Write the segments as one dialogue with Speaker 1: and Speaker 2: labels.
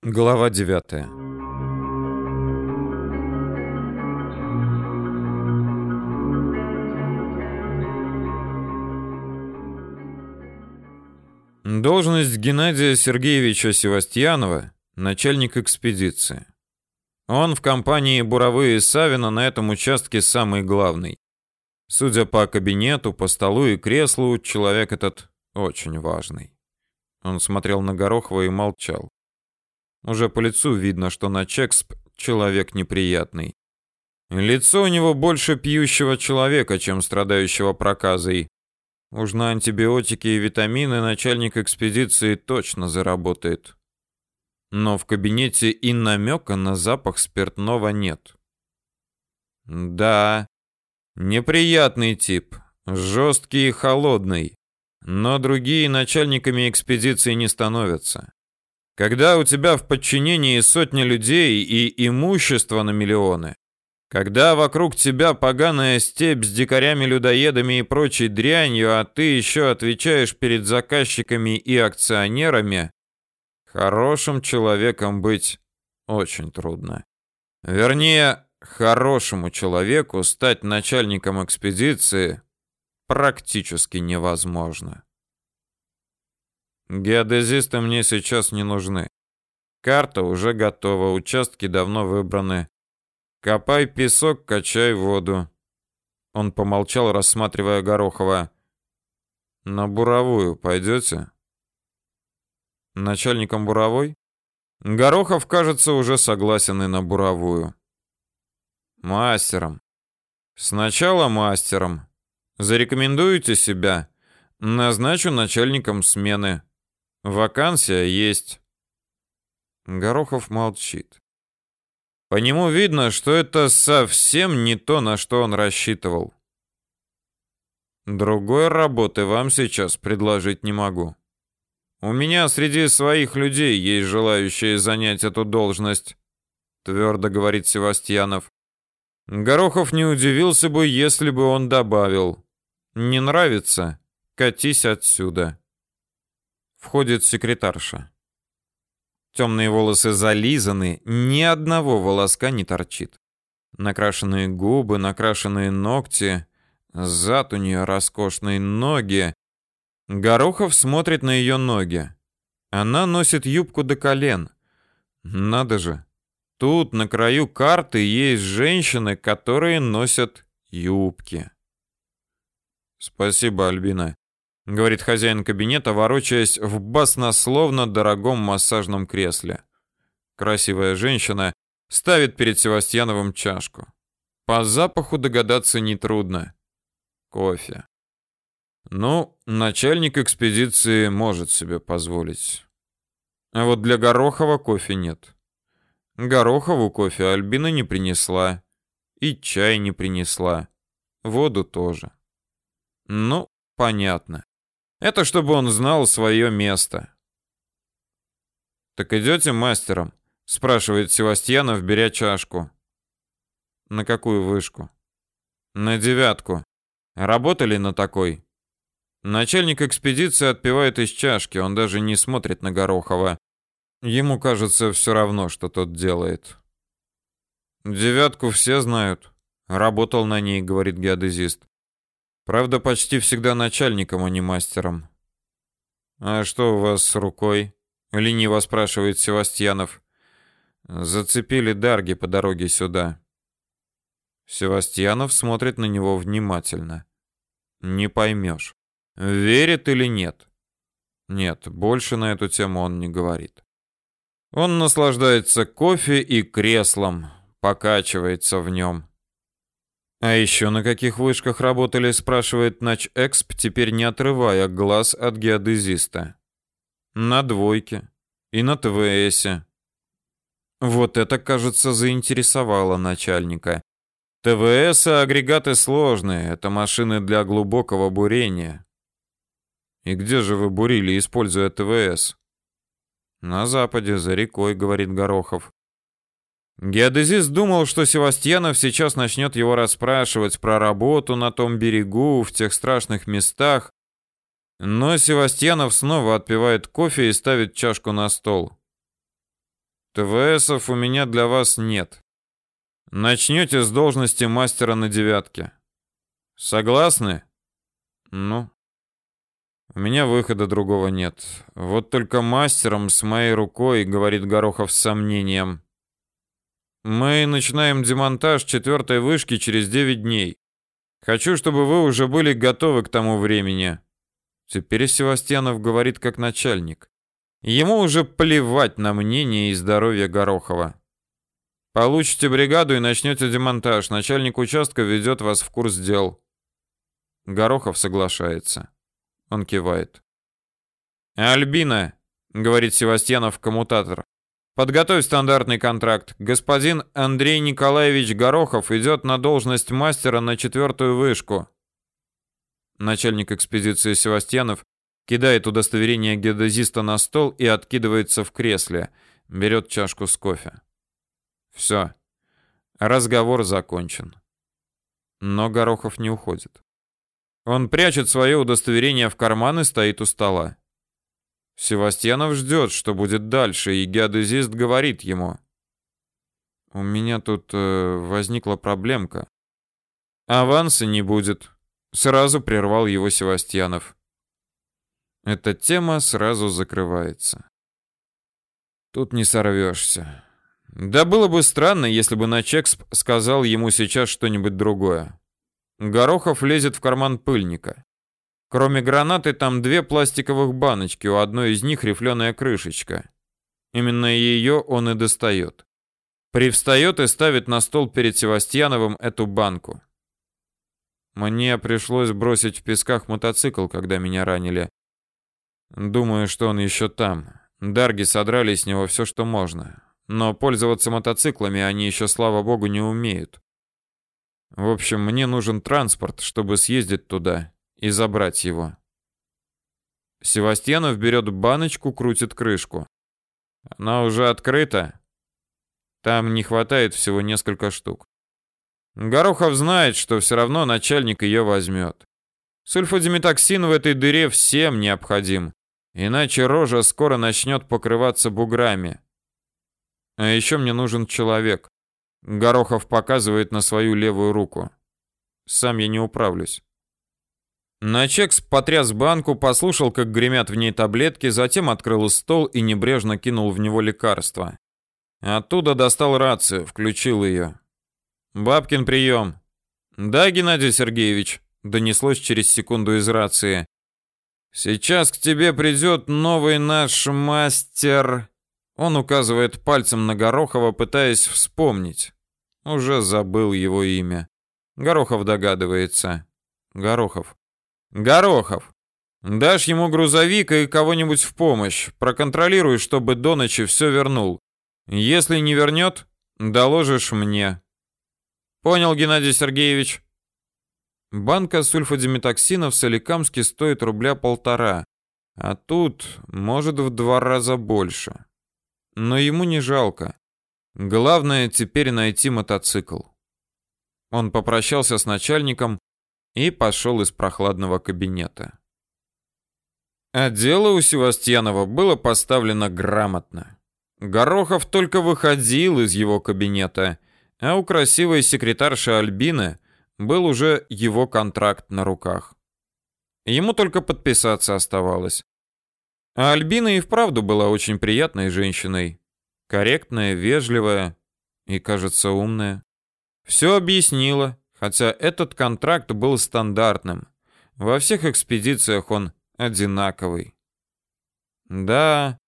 Speaker 1: Глава 9. Должность Геннадия Сергеевича Севастьянова начальник экспедиции. Он в компании Буровые Савина на этом участке самый главный. Судя по кабинету, по столу и креслу, человек этот очень важный. Он смотрел на Горохова и молчал. Уже по лицу видно, что на Чексп человек неприятный. Лицо у него больше пьющего человека, чем страдающего проказой. Уж на антибиотики и витамины начальник экспедиции точно заработает. Но в кабинете и намека на запах спиртного нет. Да, неприятный тип, жесткий и холодный, но другие начальниками экспедиции не становятся. Когда у тебя в подчинении сотни людей и имущество на миллионы, когда вокруг тебя поганая степь с дикарями-людоедами и прочей дрянью, а ты еще отвечаешь перед заказчиками и акционерами, хорошим человеком быть очень трудно. Вернее, хорошему человеку стать начальником экспедиции практически невозможно. Геодезисты мне сейчас не нужны. Карта уже готова, участки давно выбраны. Копай песок, качай воду. Он помолчал, рассматривая Горохова. На буровую пойдете? Начальником буровой? Горохов, кажется, уже согласен и на буровую. Мастером. Сначала мастером. Зарекомендуете себя? Назначу начальником смены. Вакансия есть. Горохов молчит. По нему видно, что это совсем не то, на что он рассчитывал. Другой работы вам сейчас предложить не могу. У меня среди своих людей есть желающие занять эту должность, твердо говорит Севастьянов. Горохов не удивился бы, если бы он добавил: "Не нравится? Катись отсюда". Входит секретарша. Темные волосы зализаны, ни одного волоска не торчит. Накрашенные губы, накрашенные ногти, зад у нее роскошные ноги. Горохов смотрит на ее ноги. Она носит юбку до колен. Надо же. Тут на краю карты есть женщины, которые носят юбки. Спасибо, Альбина говорит хозяин кабинета, ворочаясь в баснословно дорогом массажном кресле. Красивая женщина ставит перед Севастьяновым чашку. По запаху догадаться нетрудно. Кофе. Ну, начальник экспедиции может себе позволить. А вот для Горохова кофе нет. Горохову кофе Альбина не принесла. И чай не принесла. Воду тоже. Ну, понятно. Это чтобы он знал свое место. Так идете мастером? спрашивает Севастьянов, беря чашку. На какую вышку? На девятку. Работали на такой? Начальник экспедиции отпивает из чашки, он даже не смотрит на Горохова. Ему кажется все равно, что тот делает. Девятку все знают. Работал на ней, говорит геодезист. Правда, почти всегда начальником, а не мастером. А что у вас с рукой? лениво спрашивает Севастьянов. Зацепили дарги по дороге сюда. Севастьянов смотрит на него внимательно. Не поймешь, верит или нет. Нет, больше на эту тему он не говорит. Он наслаждается кофе и креслом, покачивается в нем. А еще на каких вышках работали, спрашивает Нач Эксп, теперь не отрывая глаз от геодезиста. На двойке и на ТВСе. Вот это, кажется, заинтересовало начальника. ТВС агрегаты сложные, это машины для глубокого бурения. И где же вы бурили, используя ТВС? На западе, за рекой, говорит Горохов. Геодезист думал, что Севастьянов сейчас начнет его расспрашивать про работу на том берегу, в тех страшных местах, но Севастьянов снова отпивает кофе и ставит чашку на стол. ТВСов у меня для вас нет. Начнете с должности мастера на девятке. Согласны? Ну, у меня выхода другого нет. Вот только мастером с моей рукой, говорит Горохов с сомнением. Мы начинаем демонтаж четвертой вышки через 9 дней. Хочу, чтобы вы уже были готовы к тому времени. Теперь Севастьянов говорит как начальник. Ему уже плевать на мнение и здоровье Горохова. Получите бригаду и начнете демонтаж. Начальник участка ведет вас в курс дел. Горохов соглашается. Он кивает. Альбина, говорит Севастьянов коммутатор. Подготовь стандартный контракт. Господин Андрей Николаевич Горохов идет на должность мастера на четвертую вышку. Начальник экспедиции Севастьянов кидает удостоверение геодезиста на стол и откидывается в кресле, берет чашку с кофе. Все. Разговор закончен. Но Горохов не уходит. Он прячет свое удостоверение в карман и стоит у стола. Севастьянов ждет, что будет дальше, и геодезист говорит ему. «У меня тут э, возникла проблемка. Аванса не будет», — сразу прервал его Севастьянов. Эта тема сразу закрывается. Тут не сорвешься. Да было бы странно, если бы Начексп сказал ему сейчас что-нибудь другое. Горохов лезет в карман пыльника. Кроме гранаты там две пластиковых баночки, у одной из них рифленая крышечка. Именно ее он и достает. Привстает и ставит на стол перед Севастьяновым эту банку. Мне пришлось бросить в песках мотоцикл, когда меня ранили. Думаю, что он еще там. Дарги содрали с него все, что можно. Но пользоваться мотоциклами они еще, слава богу, не умеют. В общем, мне нужен транспорт, чтобы съездить туда и забрать его. Севастьянов берет баночку, крутит крышку. Она уже открыта. Там не хватает всего несколько штук. Горохов знает, что все равно начальник ее возьмет. Сульфадимитоксин в этой дыре всем необходим, иначе рожа скоро начнет покрываться буграми. А еще мне нужен человек. Горохов показывает на свою левую руку. Сам я не управлюсь. Начекс потряс банку, послушал, как гремят в ней таблетки, затем открыл стол и небрежно кинул в него лекарство. Оттуда достал рацию, включил ее. «Бабкин, прием!» «Да, Геннадий Сергеевич», — донеслось через секунду из рации. «Сейчас к тебе придет новый наш мастер...» Он указывает пальцем на Горохова, пытаясь вспомнить. Уже забыл его имя. Горохов догадывается. Горохов. Горохов. Дашь ему грузовик и кого-нибудь в помощь. Проконтролируй, чтобы до ночи все вернул. Если не вернет, доложишь мне. Понял, Геннадий Сергеевич. Банка сульфадимитоксина в Соликамске стоит рубля полтора, а тут, может, в два раза больше но ему не жалко. Главное теперь найти мотоцикл. Он попрощался с начальником и пошел из прохладного кабинета. А дело у Севастьянова было поставлено грамотно. Горохов только выходил из его кабинета, а у красивой секретарши Альбины был уже его контракт на руках. Ему только подписаться оставалось. А Альбина и вправду была очень приятной женщиной. Корректная, вежливая и, кажется, умная. Все объяснила, хотя этот контракт был стандартным. Во всех экспедициях он одинаковый. Да,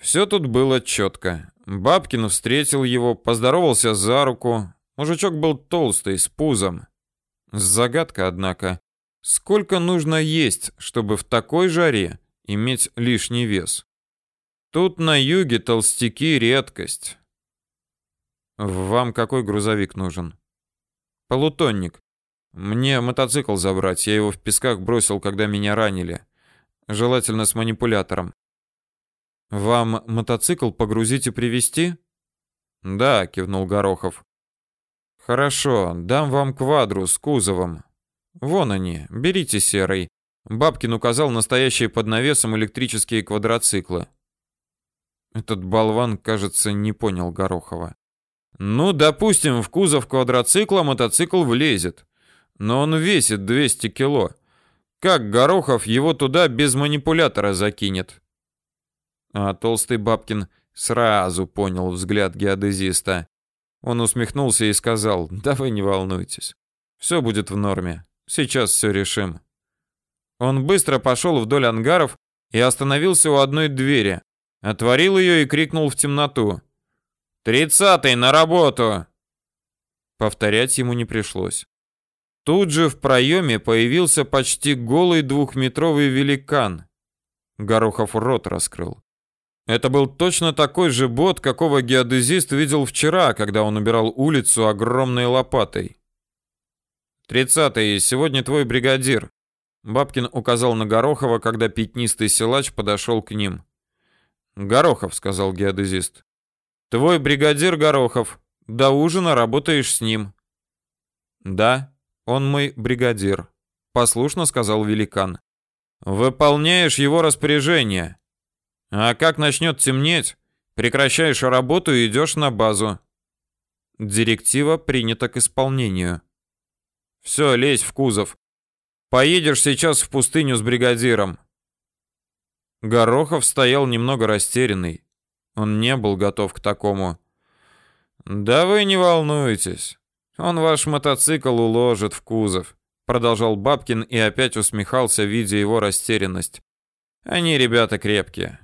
Speaker 1: все тут было четко. Бабкин встретил его, поздоровался за руку. Мужичок был толстый, с пузом. Загадка, однако. Сколько нужно есть, чтобы в такой жаре иметь лишний вес. Тут на юге толстяки редкость. Вам какой грузовик нужен? Полутонник. Мне мотоцикл забрать, я его в песках бросил, когда меня ранили. Желательно с манипулятором. Вам мотоцикл погрузить и привезти? Да, кивнул Горохов. Хорошо, дам вам квадру с кузовом. Вон они, берите серый. Бабкин указал настоящие под навесом электрические квадроциклы. Этот болван, кажется, не понял Горохова. Ну, допустим, в кузов квадроцикла мотоцикл влезет. Но он весит 200 кило. Как Горохов его туда без манипулятора закинет? А толстый Бабкин сразу понял взгляд геодезиста. Он усмехнулся и сказал, да вы не волнуйтесь. Все будет в норме. Сейчас все решим. Он быстро пошел вдоль ангаров и остановился у одной двери. Отворил ее и крикнул в темноту. «Тридцатый, на работу!» Повторять ему не пришлось. Тут же в проеме появился почти голый двухметровый великан. Горохов рот раскрыл. Это был точно такой же бот, какого геодезист видел вчера, когда он убирал улицу огромной лопатой. «Тридцатый, сегодня твой бригадир», Бабкин указал на Горохова, когда пятнистый силач подошел к ним. «Горохов», — сказал геодезист. «Твой бригадир Горохов. До ужина работаешь с ним». «Да, он мой бригадир», — послушно сказал великан. «Выполняешь его распоряжение. А как начнет темнеть, прекращаешь работу и идешь на базу». Директива принята к исполнению. «Все, лезь в кузов. Поедешь сейчас в пустыню с бригадиром. Горохов стоял немного растерянный. Он не был готов к такому. Да вы не волнуйтесь. Он ваш мотоцикл уложит в кузов, продолжал Бабкин и опять усмехался, видя его растерянность. Они ребята крепкие.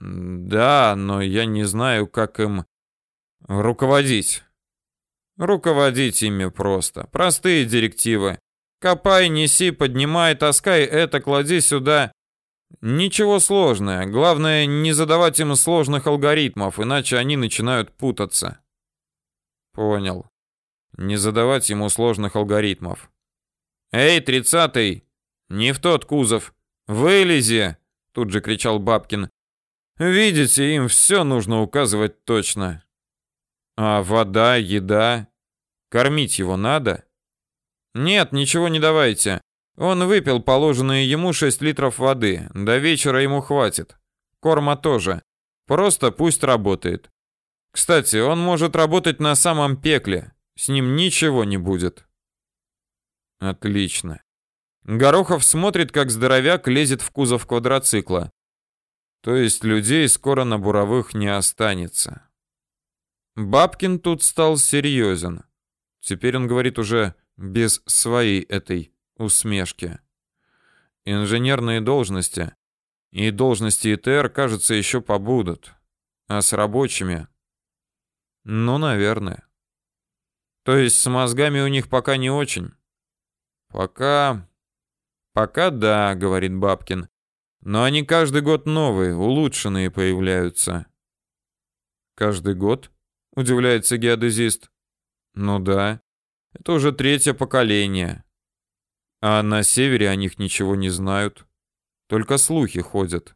Speaker 1: Да, но я не знаю, как им руководить. Руководить ими просто. Простые директивы. Копай, неси, поднимай, таскай это, клади сюда. Ничего сложного. Главное, не задавать им сложных алгоритмов, иначе они начинают путаться. Понял. Не задавать ему сложных алгоритмов. Эй, тридцатый, не в тот кузов. Вылези, тут же кричал Бабкин. Видите, им все нужно указывать точно. А вода, еда, кормить его надо? Нет, ничего не давайте. Он выпил положенные ему 6 литров воды. До вечера ему хватит. Корма тоже. Просто пусть работает. Кстати, он может работать на самом пекле. С ним ничего не будет. Отлично. Горохов смотрит, как здоровяк лезет в кузов квадроцикла. То есть людей скоро на буровых не останется. Бабкин тут стал серьезен. Теперь он говорит уже без своей этой усмешки. Инженерные должности и должности ИТР, кажется, еще побудут. А с рабочими? Ну, наверное. То есть с мозгами у них пока не очень? Пока... Пока да, говорит Бабкин. Но они каждый год новые, улучшенные появляются. Каждый год? Удивляется геодезист. Ну да. Это уже третье поколение. А на севере о них ничего не знают. Только слухи ходят.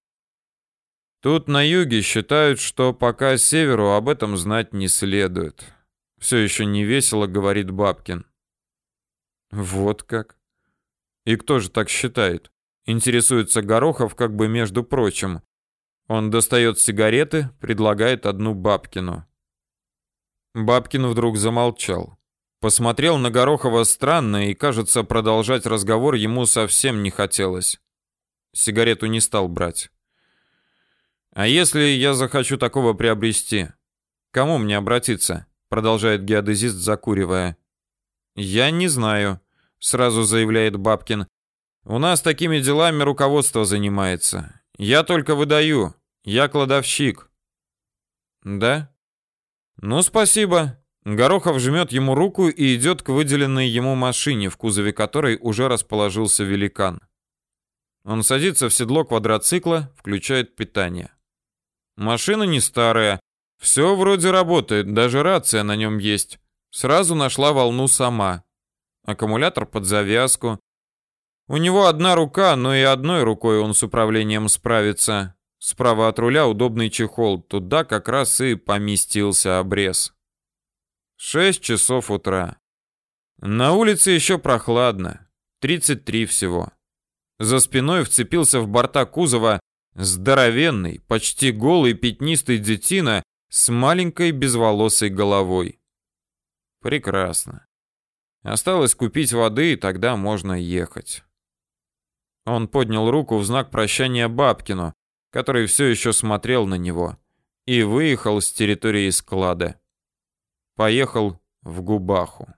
Speaker 1: Тут на юге считают, что пока северу об этом знать не следует. Все еще не весело, говорит Бабкин. Вот как. И кто же так считает? Интересуется Горохов как бы между прочим. Он достает сигареты, предлагает одну Бабкину. Бабкин вдруг замолчал. Посмотрел на Горохова странно и, кажется, продолжать разговор ему совсем не хотелось. Сигарету не стал брать. А если я захочу такого приобрести, кому мне обратиться? продолжает геодезист, закуривая. Я не знаю, сразу заявляет Бабкин. У нас такими делами руководство занимается. Я только выдаю. Я кладовщик. Да? Ну, спасибо. Горохов жмет ему руку и идет к выделенной ему машине, в кузове которой уже расположился великан. Он садится в седло квадроцикла, включает питание. Машина не старая, все вроде работает, даже рация на нем есть. Сразу нашла волну сама. Аккумулятор под завязку. У него одна рука, но и одной рукой он с управлением справится. Справа от руля удобный чехол, туда как раз и поместился обрез. Шесть часов утра. На улице еще прохладно. 33 всего. За спиной вцепился в борта кузова Здоровенный, почти голый пятнистый детина с маленькой безволосой головой. Прекрасно. Осталось купить воды, и тогда можно ехать. Он поднял руку в знак прощания Бабкину, который все еще смотрел на него, и выехал с территории склада. Поехал в Губаху.